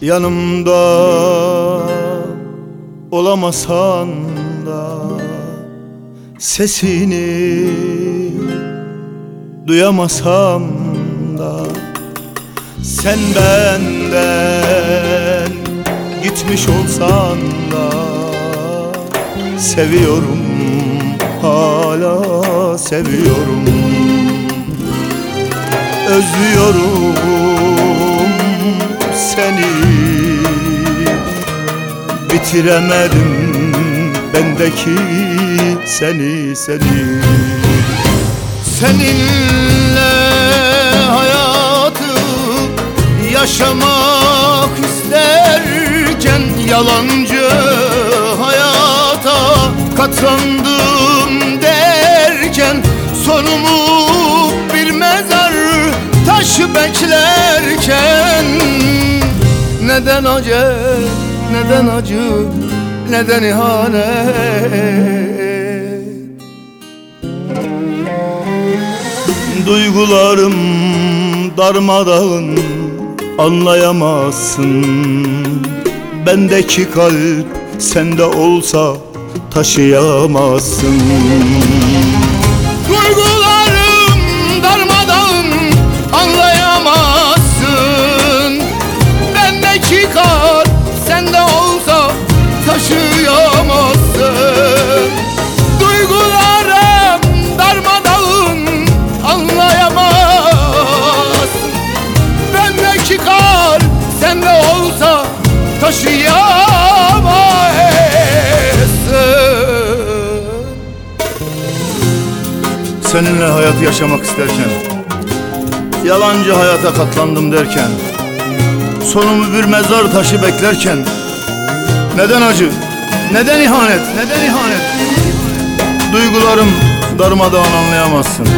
Yanımda olamasan da Sesini duyamasam da Sen benden gitmiş olsan da Seviyorum hala seviyorum. Özlüyorum seni Bitiremedim bendeki seni seni. Seninle hayatı yaşamak isterken Yalancı hayata katlandım derken Sonumu bir mezar taşı beklerken Neden acı, neden acı, neden ihanet Duygularım darmadağın anlayamazsın. Bendeki kalp sende olsa taşıyamazsın. Duygularım darmadağın anlayamazsın. Bendeki kalp Seninle hayatı yaşamak isterken Yalancı hayata katlandım derken Sonumu bir mezar taşı beklerken Neden acı? Neden ihanet? Neden ihanet? Duygularım darmadağın anlayamazsın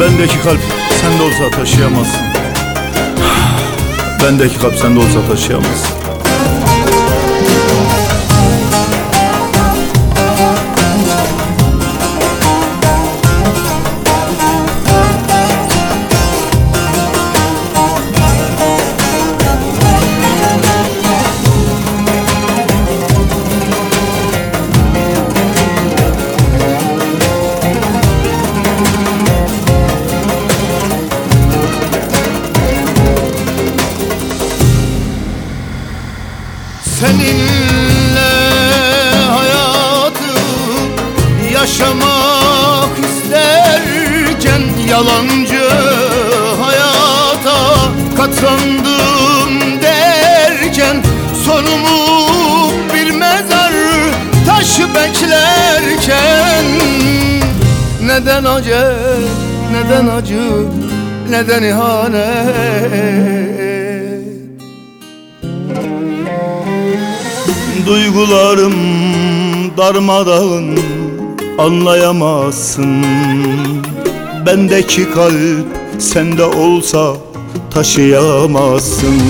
Bendeki kalp sende olsa taşıyamazsın Bendeki kalp sende olsa taşıyamazsın Seninle hayatı yaşamak isterken Yalancı hayata katlandım derken Sonumu bir mezar taşı beklerken Neden acı, neden acı, neden ihanet Duygularım darmadağın anlayamazsın. Bendeki kalp sende olsa taşıyamazsın